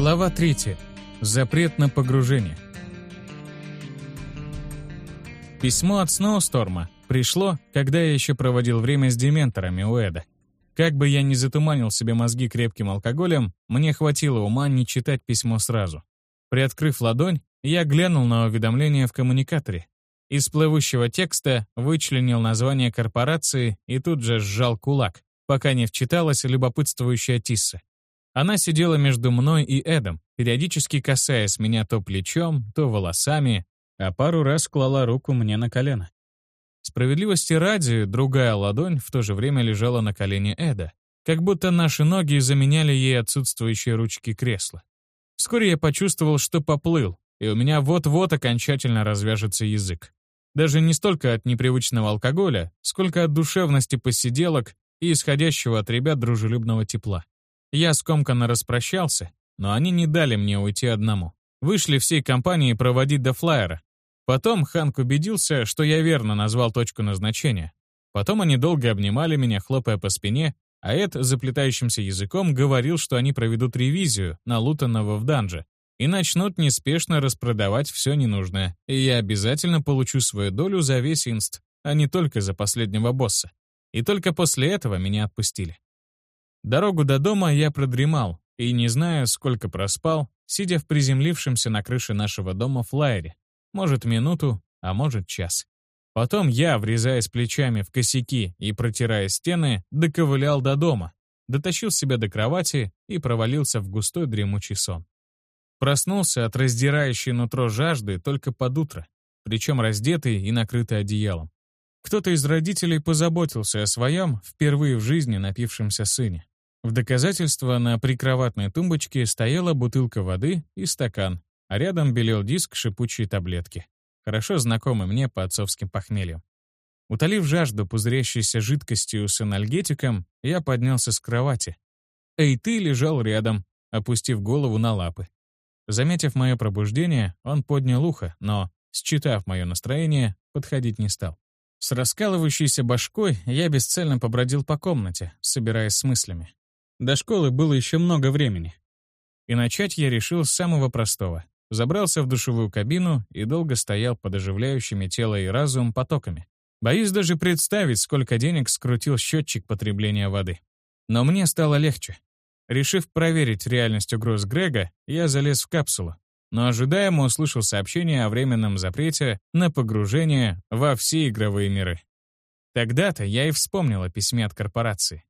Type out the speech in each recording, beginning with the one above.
Глава 3. Запрет на погружение. Письмо от Сноусторма пришло, когда я еще проводил время с дементорами у Эда. Как бы я ни затуманил себе мозги крепким алкоголем, мне хватило ума не читать письмо сразу. Приоткрыв ладонь, я глянул на уведомление в коммуникаторе. Из плывущего текста вычленил название корпорации и тут же сжал кулак, пока не вчиталась любопытствующая Тисса. Она сидела между мной и Эдом, периодически касаясь меня то плечом, то волосами, а пару раз клала руку мне на колено. Справедливости ради, другая ладонь в то же время лежала на колене Эда, как будто наши ноги заменяли ей отсутствующие ручки кресла. Вскоре я почувствовал, что поплыл, и у меня вот-вот окончательно развяжется язык. Даже не столько от непривычного алкоголя, сколько от душевности посиделок и исходящего от ребят дружелюбного тепла. Я скомканно распрощался, но они не дали мне уйти одному. Вышли всей компанией проводить до флайера. Потом Ханк убедился, что я верно назвал точку назначения. Потом они долго обнимали меня, хлопая по спине, а Эд заплетающимся языком говорил, что они проведут ревизию налутанного в данже и начнут неспешно распродавать все ненужное, и я обязательно получу свою долю за весь инст, а не только за последнего босса. И только после этого меня отпустили. Дорогу до дома я продремал, и не знаю, сколько проспал, сидя в приземлившемся на крыше нашего дома флайере. Может, минуту, а может, час. Потом я, врезаясь плечами в косяки и протирая стены, доковылял до дома, дотащил себя до кровати и провалился в густой дремучий сон. Проснулся от раздирающей нутро жажды только под утро, причем раздетый и накрытый одеялом. Кто-то из родителей позаботился о своем, впервые в жизни напившемся сыне. В доказательство на прикроватной тумбочке стояла бутылка воды и стакан, а рядом белел диск шипучей таблетки, хорошо знакомый мне по отцовским похмельям. Утолив жажду пузырящейся жидкостью с анальгетиком, я поднялся с кровати. Эй, ты лежал рядом, опустив голову на лапы. Заметив мое пробуждение, он поднял ухо, но, считав мое настроение, подходить не стал. С раскалывающейся башкой я бесцельно побродил по комнате, собираясь с мыслями. До школы было еще много времени. И начать я решил с самого простого. Забрался в душевую кабину и долго стоял под оживляющими тело и разум потоками. Боюсь даже представить, сколько денег скрутил счетчик потребления воды. Но мне стало легче. Решив проверить реальность угроз Грега, я залез в капсулу, но ожидаемо услышал сообщение о временном запрете на погружение во все игровые миры. Тогда-то я и вспомнил о письме от корпорации.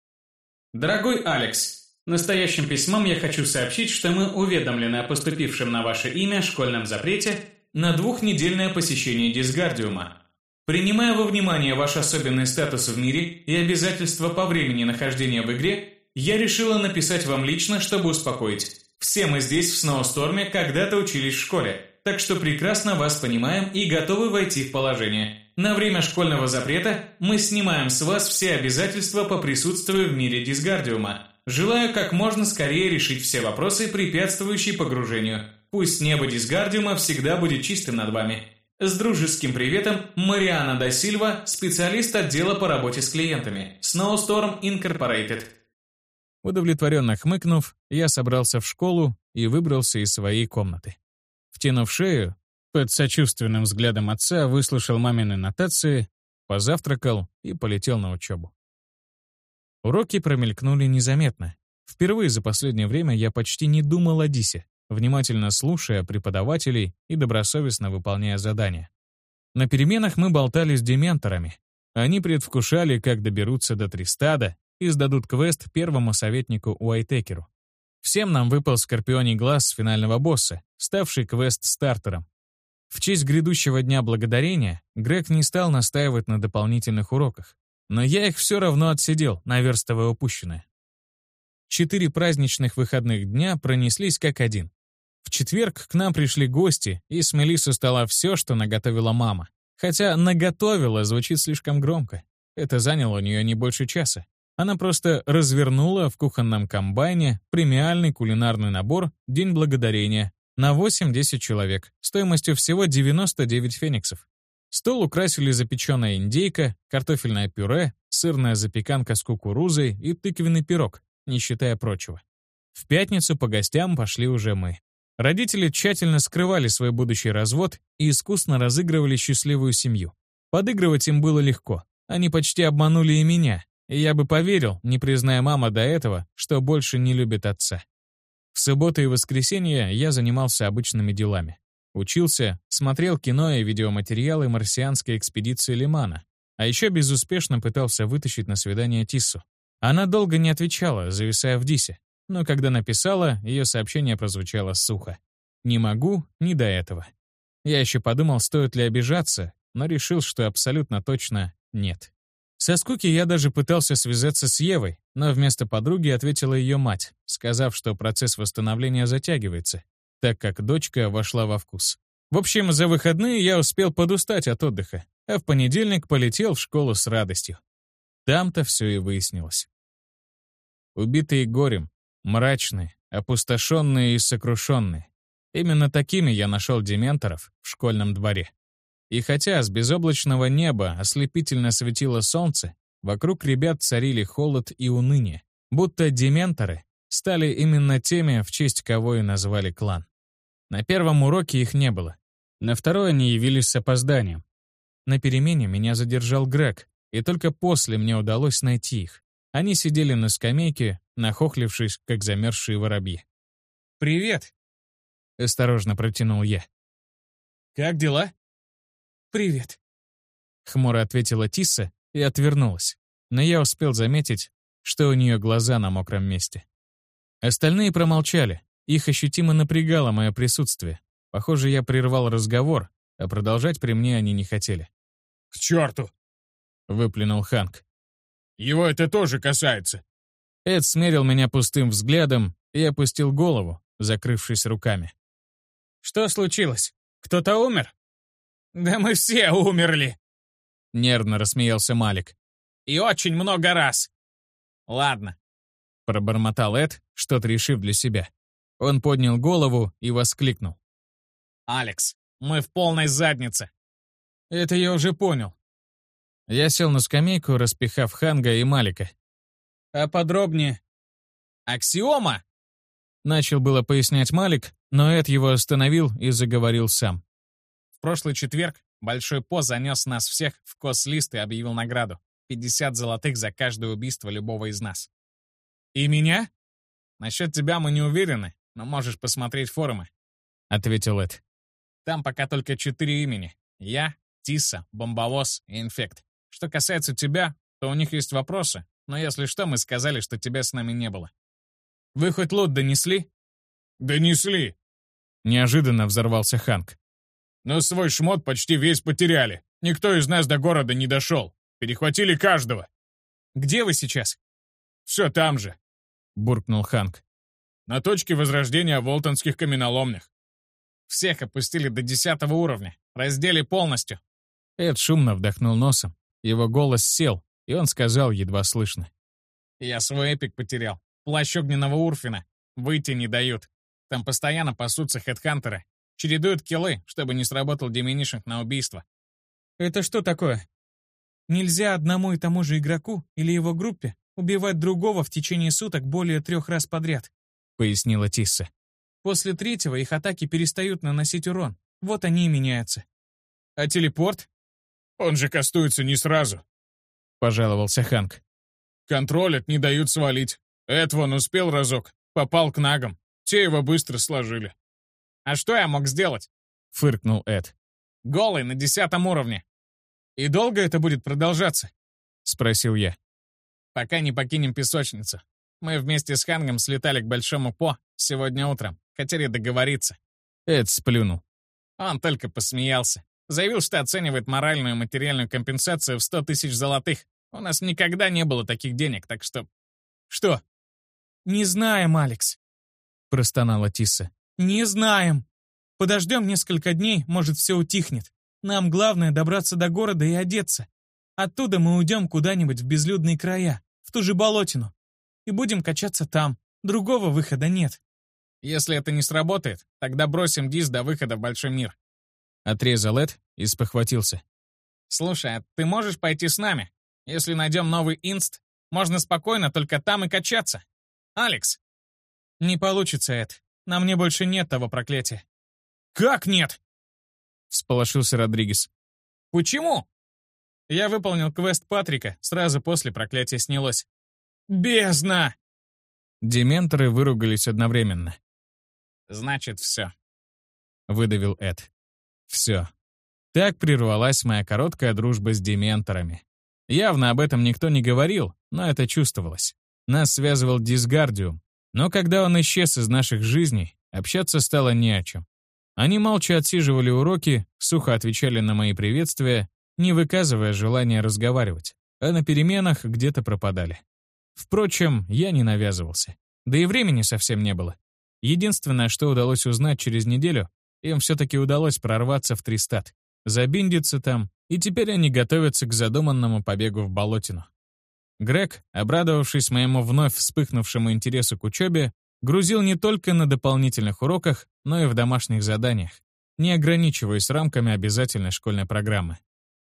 Дорогой Алекс, настоящим письмом я хочу сообщить, что мы уведомлены о поступившем на ваше имя школьном запрете на двухнедельное посещение Дисгардиума. Принимая во внимание ваш особенный статус в мире и обязательства по времени нахождения в игре, я решила написать вам лично, чтобы успокоить. Все мы здесь в Сноусторме когда-то учились в школе, так что прекрасно вас понимаем и готовы войти в положение. На время школьного запрета мы снимаем с вас все обязательства по присутствию в мире Дисгардиума. Желаю как можно скорее решить все вопросы, препятствующие погружению. Пусть небо Дисгардиума всегда будет чистым над вами. С дружеским приветом, Мариана да Сильва, специалист отдела по работе с клиентами. Snowstorm Incorporated. Удовлетворенно хмыкнув, я собрался в школу и выбрался из своей комнаты. Втянув шею, под сочувственным взглядом отца выслушал мамины нотации, позавтракал и полетел на учебу. Уроки промелькнули незаметно. Впервые за последнее время я почти не думал о Дисе, внимательно слушая преподавателей и добросовестно выполняя задания. На переменах мы болтали с дементорами. Они предвкушали, как доберутся до Тристада и сдадут квест первому советнику Уайтекеру. Всем нам выпал скорпионий глаз финального босса, ставший квест-стартером. В честь грядущего Дня Благодарения Грег не стал настаивать на дополнительных уроках, но я их все равно отсидел, наверстывая упущенное. Четыре праздничных выходных дня пронеслись как один. В четверг к нам пришли гости и смели со стола все, что наготовила мама. Хотя «наготовила» звучит слишком громко. Это заняло у нее не больше часа. Она просто развернула в кухонном комбайне премиальный кулинарный набор «День благодарения» на 8-10 человек, стоимостью всего 99 фениксов. Стол украсили запеченная индейка, картофельное пюре, сырная запеканка с кукурузой и тыквенный пирог, не считая прочего. В пятницу по гостям пошли уже мы. Родители тщательно скрывали свой будущий развод и искусно разыгрывали счастливую семью. Подыгрывать им было легко. Они почти обманули и меня, и я бы поверил, не призная мама до этого, что больше не любит отца. В субботу и воскресенье я занимался обычными делами. Учился, смотрел кино и видеоматериалы марсианской экспедиции Лимана, а еще безуспешно пытался вытащить на свидание Тиссу. Она долго не отвечала, зависая в Дисе, но когда написала, ее сообщение прозвучало сухо. «Не могу, не до этого». Я еще подумал, стоит ли обижаться, но решил, что абсолютно точно нет. Со скуки я даже пытался связаться с Евой, но вместо подруги ответила ее мать, сказав, что процесс восстановления затягивается, так как дочка вошла во вкус. В общем, за выходные я успел подустать от отдыха, а в понедельник полетел в школу с радостью. Там-то все и выяснилось. Убитые горем, мрачные, опустошенные и сокрушенные. Именно такими я нашел дементоров в школьном дворе. И хотя с безоблачного неба ослепительно светило солнце, вокруг ребят царили холод и уныние, будто дементоры стали именно теми, в честь кого и назвали клан. На первом уроке их не было. На второй они явились с опозданием. На перемене меня задержал Грег, и только после мне удалось найти их. Они сидели на скамейке, нахохлившись, как замерзшие воробьи. «Привет!» — осторожно протянул я. «Как дела?» «Привет», — хмуро ответила Тисса и отвернулась, но я успел заметить, что у нее глаза на мокром месте. Остальные промолчали, их ощутимо напрягало мое присутствие. Похоже, я прервал разговор, а продолжать при мне они не хотели. «К черту!» — выплюнул Ханк. «Его это тоже касается!» Эд смерил меня пустым взглядом и опустил голову, закрывшись руками. «Что случилось? Кто-то умер?» «Да мы все умерли!» Нервно рассмеялся Малик. «И очень много раз!» «Ладно», — пробормотал Эд, что-то решив для себя. Он поднял голову и воскликнул. «Алекс, мы в полной заднице!» «Это я уже понял». Я сел на скамейку, распихав Ханга и Малика. «А подробнее?» «Аксиома!» Начал было пояснять Малик, но Эд его остановил и заговорил сам. В прошлый четверг Большой По занес нас всех в кос-лист и объявил награду. 50 золотых за каждое убийство любого из нас. «И меня?» «Насчет тебя мы не уверены, но можешь посмотреть форумы», — ответил Эд. «Там пока только четыре имени. Я, Тиса, Бомбовоз и Инфект. Что касается тебя, то у них есть вопросы, но если что, мы сказали, что тебя с нами не было». «Вы хоть лот донесли?» «Донесли!» Неожиданно взорвался Ханк. Но свой шмот почти весь потеряли. Никто из нас до города не дошел. Перехватили каждого. Где вы сейчас? Все там же, буркнул Ханк. На точке возрождения волтонских каменоломных. Всех опустили до десятого уровня. Раздели полностью. Эд шумно вдохнул носом. Его голос сел, и он сказал едва слышно. «Я свой эпик потерял. Плащ огненного Урфина. Выйти не дают. Там постоянно пасутся хедхантеры. Чередуют киллы, чтобы не сработал деминишинг на убийство. Это что такое? Нельзя одному и тому же игроку или его группе убивать другого в течение суток более трех раз подряд, пояснила Тисса. После третьего их атаки перестают наносить урон. Вот они и меняются. А телепорт? Он же кастуется не сразу, пожаловался Ханк. Контролят, не дают свалить. Эд вон успел разок, попал к нагам. Те его быстро сложили. А что я мог сделать?» — фыркнул Эд. «Голый на десятом уровне». «И долго это будет продолжаться?» — спросил я. «Пока не покинем песочницу. Мы вместе с Хангом слетали к Большому По сегодня утром. Хотели договориться». Эд сплюнул. Он только посмеялся. Заявил, что оценивает моральную и материальную компенсацию в сто тысяч золотых. У нас никогда не было таких денег, так что... Что? «Не знаем, Алекс», — простонала Тисса. «Не знаем. Подождем несколько дней, может, все утихнет. Нам главное добраться до города и одеться. Оттуда мы уйдем куда-нибудь в безлюдные края, в ту же болотину. И будем качаться там. Другого выхода нет». «Если это не сработает, тогда бросим Дис до выхода в большой мир». Отрезал Эд и спохватился. «Слушай, а ты можешь пойти с нами? Если найдем новый инст, можно спокойно только там и качаться. Алекс!» «Не получится, Эд. На мне больше нет того проклятия». «Как нет?» — всполошился Родригес. «Почему?» Я выполнил квест Патрика, сразу после проклятия снялось. «Бездна!» Дементоры выругались одновременно. «Значит, все», — выдавил Эд. «Все. Так прервалась моя короткая дружба с дементорами. Явно об этом никто не говорил, но это чувствовалось. Нас связывал дисгардиум, но когда он исчез из наших жизней, общаться стало не о чем. Они молча отсиживали уроки, сухо отвечали на мои приветствия, не выказывая желания разговаривать, а на переменах где-то пропадали. Впрочем, я не навязывался. Да и времени совсем не было. Единственное, что удалось узнать через неделю, им все-таки удалось прорваться в Тристат, забиндиться там, и теперь они готовятся к задуманному побегу в Болотину. Грег, обрадовавшись моему вновь вспыхнувшему интересу к учебе, грузил не только на дополнительных уроках, но и в домашних заданиях, не ограничиваясь рамками обязательной школьной программы.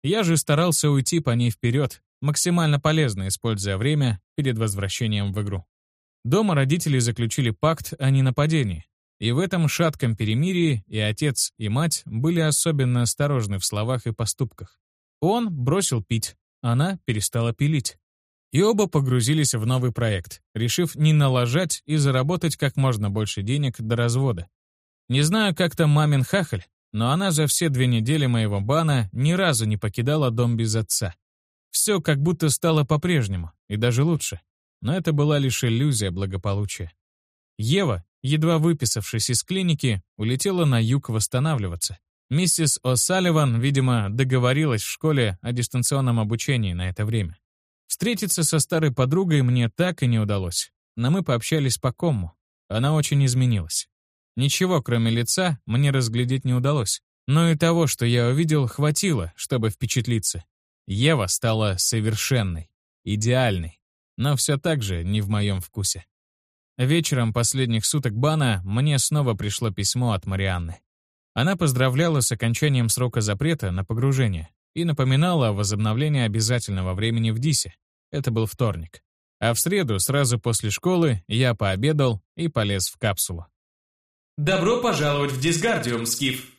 Я же старался уйти по ней вперед, максимально полезно используя время перед возвращением в игру. Дома родители заключили пакт о ненападении, и в этом шатком перемирии и отец, и мать были особенно осторожны в словах и поступках. Он бросил пить, она перестала пилить. И оба погрузились в новый проект, решив не налажать и заработать как можно больше денег до развода. Не знаю, как там мамин хахаль, но она за все две недели моего бана ни разу не покидала дом без отца. Все как будто стало по-прежнему, и даже лучше. Но это была лишь иллюзия благополучия. Ева, едва выписавшись из клиники, улетела на юг восстанавливаться. Миссис О'Салливан, видимо, договорилась в школе о дистанционном обучении на это время. Встретиться со старой подругой мне так и не удалось, но мы пообщались по кому. Она очень изменилась. Ничего, кроме лица, мне разглядеть не удалось. Но и того, что я увидел, хватило, чтобы впечатлиться. Ева стала совершенной, идеальной, но все так же не в моем вкусе. Вечером последних суток бана мне снова пришло письмо от Марианны. Она поздравляла с окончанием срока запрета на погружение и напоминала о возобновлении обязательного времени в ДИСе. Это был вторник. А в среду, сразу после школы, я пообедал и полез в капсулу. «Добро пожаловать в Дисгардиум, Скиф!»